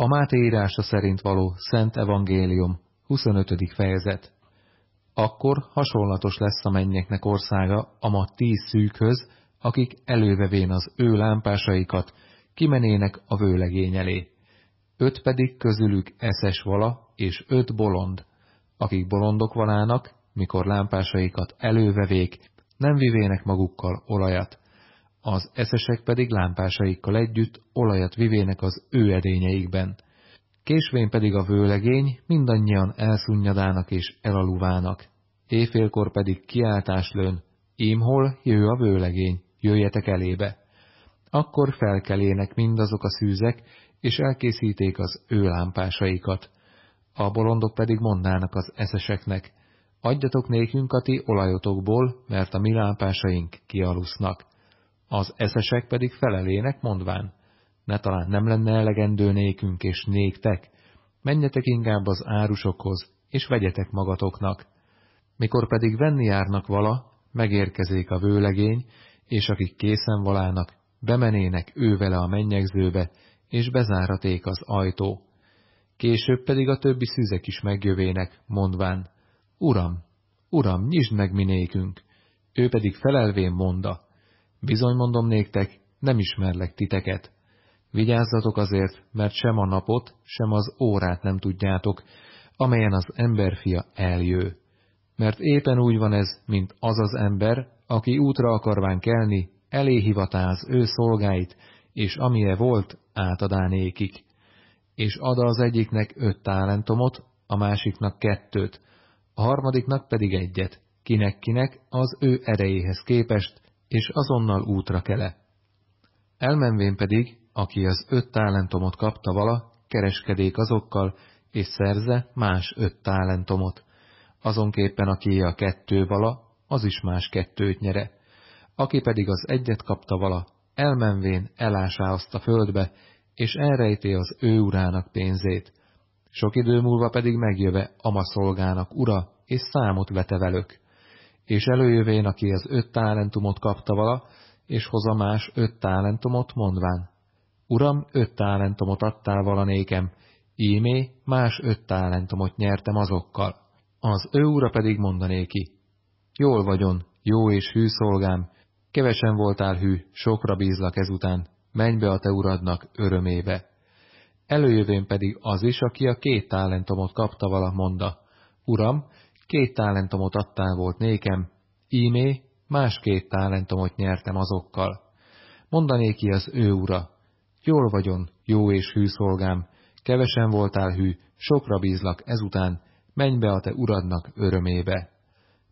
A Máté írása szerint való Szent Evangélium, 25. fejezet. Akkor hasonlatos lesz a mennyeknek országa a ma tíz szűkhöz, akik elővevén az ő lámpásaikat, kimenének a vőlegény elé. Öt pedig közülük eszes vala, és öt bolond, akik bolondok valának, mikor lámpásaikat elővevék, nem vivének magukkal olajat, az eszesek pedig lámpásaikkal együtt olajat vivének az ő edényeikben. Késvén pedig a vőlegény mindannyian elszunyadának és elaluvának. Éjfélkor pedig kiáltás lőn, ímhol jő a vőlegény, jöjjetek elébe. Akkor felkelének mindazok a szűzek, és elkészíték az ő lámpásaikat. A bolondok pedig mondának az eszeseknek, adjatok nékünk a ti olajotokból, mert a mi lámpásaink kialusznak. Az eszesek pedig felelének mondván, ne talán nem lenne elegendő nékünk és néktek, menjetek inkább az árusokhoz, és vegyetek magatoknak. Mikor pedig venni járnak vala, megérkezik a vőlegény, és akik készen valának, bemenének ő vele a mennyegzőbe, és bezáraték az ajtó. Később pedig a többi szüzek is megjövének, mondván, Uram, Uram, nyisd meg minékünk! Ő pedig felelvén monda, Bizony mondom néktek, nem ismerlek titeket. Vigyázzatok azért, mert sem a napot, sem az órát nem tudjátok, amelyen az emberfia eljő. Mert éppen úgy van ez, mint az az ember, aki útra akarván kelni, elé hivatá az ő szolgáit, és amilyen volt, átadá nékik. És ad az egyiknek öt talentomot, a másiknak kettőt, a harmadiknak pedig egyet, kinek-kinek az ő erejéhez képest, és azonnal útra kele. Elmenvén pedig, aki az öt talentomot kapta vala, kereskedék azokkal, és szerze más öt talentomot. Azonképpen aki a kettő vala, az is más kettőt nyere. Aki pedig az egyet kapta vala, elmenvén elásá azt a földbe, és elrejté az ő urának pénzét. Sok idő múlva pedig megjöve ama szolgának ura, és számot vete velük és előjövén, aki az öt talentumot kapta vala, és hoza más öt talentumot, mondván, Uram, öt talentumot adtál vala nékem, ímé más öt talentumot nyertem azokkal. Az ő ura pedig mondanéki, Jól vagyon, jó és hű szolgám, kevesen voltál hű, sokra bízlak ezután, menj be a te uradnak örömébe. Előjövén pedig az is, aki a két talentumot kapta vala, monda, Uram, két talentomot adtál volt nékem, ímé más két talentomot nyertem azokkal. Mondané ki az ő ura, jól vagyon, jó és hű szolgám, kevesen voltál hű, sokra bízlak ezután, menj be a te uradnak örömébe.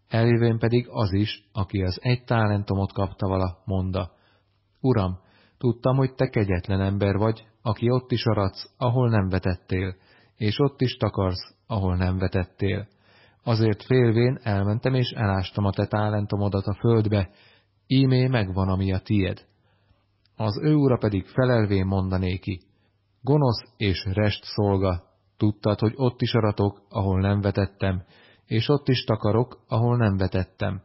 Eljövén pedig az is, aki az egy talentomot kapta vala, monda, Uram, tudtam, hogy te kegyetlen ember vagy, aki ott is aradsz, ahol nem vetettél, és ott is takarsz, ahol nem vetettél. Azért félvén elmentem és elástam a te talentomodat a földbe, ímé megvan, ami a tied. Az ő ura pedig felelvén mondanéki, gonosz és rest szolga, tudtad, hogy ott is aratok, ahol nem vetettem, és ott is takarok, ahol nem vetettem.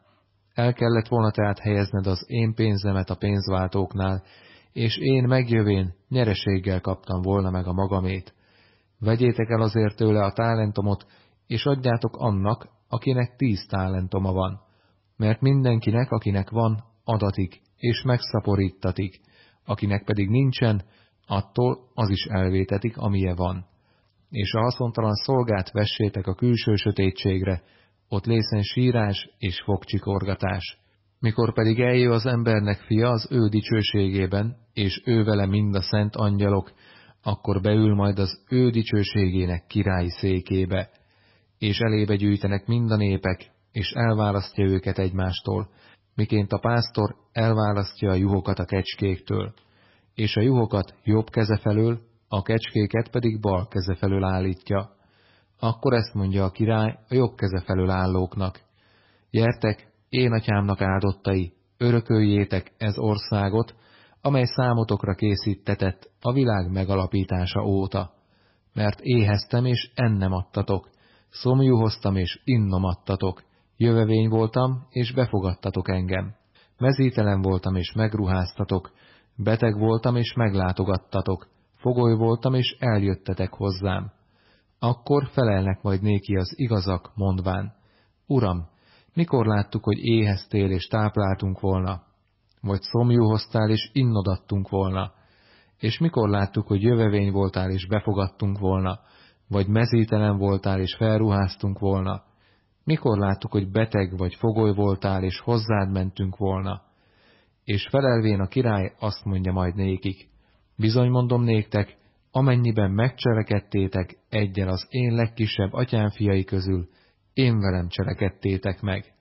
El kellett volna tehát helyezned az én pénzemet a pénzváltóknál, és én megjövén nyereséggel kaptam volna meg a magamét. Vegyétek el azért tőle a talentomot, és adjátok annak, akinek tíz tálentoma van, mert mindenkinek, akinek van, adatik, és megszaporítatik, akinek pedig nincsen, attól az is elvétetik, amilyen van. És a haszontalan szolgát vessétek a külső sötétségre, ott lészen sírás és fogcsikorgatás. Mikor pedig eljö az embernek fia az ő dicsőségében, és ő vele mind a szent angyalok, akkor beül majd az ő dicsőségének királyi székébe, és elébe gyűjtenek mind a népek, és elválasztja őket egymástól, miként a pásztor elválasztja a juhokat a kecskéktől, és a juhokat jobb keze felől, a kecskéket pedig bal keze felől állítja. Akkor ezt mondja a király a jobb keze felől állóknak. Gyertek, én atyámnak áldottai, örököljétek ez országot, amely számotokra készítetett a világ megalapítása óta. Mert éheztem, és ennem adtatok, Szomjú hoztam, és innom adtatok, jövevény voltam, és befogadtatok engem. Mezítelen voltam, és megruháztatok, beteg voltam, és meglátogattatok, fogoly voltam, és eljöttetek hozzám. Akkor felelnek majd néki az igazak, mondván, Uram, mikor láttuk, hogy éheztél és tápláltunk volna? Vagy szomjú hoztál és innodattunk volna? És mikor láttuk, hogy jövevény voltál és befogadtunk volna? Vagy mezítelen voltál és felruháztunk volna? Mikor láttuk, hogy beteg vagy fogoly voltál és hozzád mentünk volna? És felelvén a király azt mondja majd nékik, bizony mondom néktek, amennyiben megcselekedtétek egyel az én legkisebb atyám fiai közül, én velem cselekedtétek meg.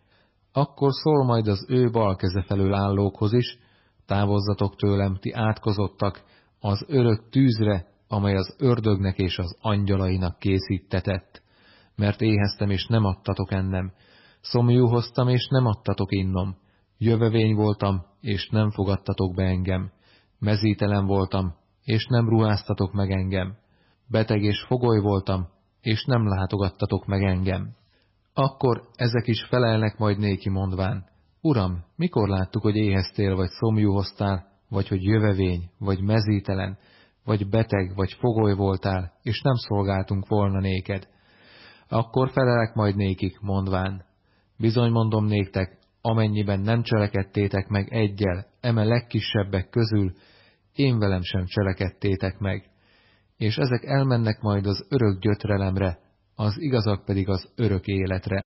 Akkor szól majd az ő bal keze felől állókhoz is, távozzatok tőlem, ti átkozottak, az örök tűzre, amely az ördögnek és az angyalainak készítetett. Mert éheztem, és nem adtatok ennem, szomjú hoztam, és nem adtatok innom, jövevény voltam, és nem fogadtatok be engem, mezítelen voltam, és nem ruháztatok meg engem, beteg és fogoly voltam, és nem látogattatok meg engem. Akkor ezek is felelnek majd néki mondván, Uram, mikor láttuk, hogy éheztél, vagy szomjú hoztál, vagy hogy jövevény, vagy mezítelen, vagy beteg, vagy fogoly voltál, és nem szolgáltunk volna néked. Akkor felelek majd nékik, mondván, bizony mondom néktek, amennyiben nem cselekedtétek meg egyel, eme legkisebbek közül, én velem sem cselekedtétek meg. És ezek elmennek majd az örök gyötrelemre, az igazak pedig az örök életre.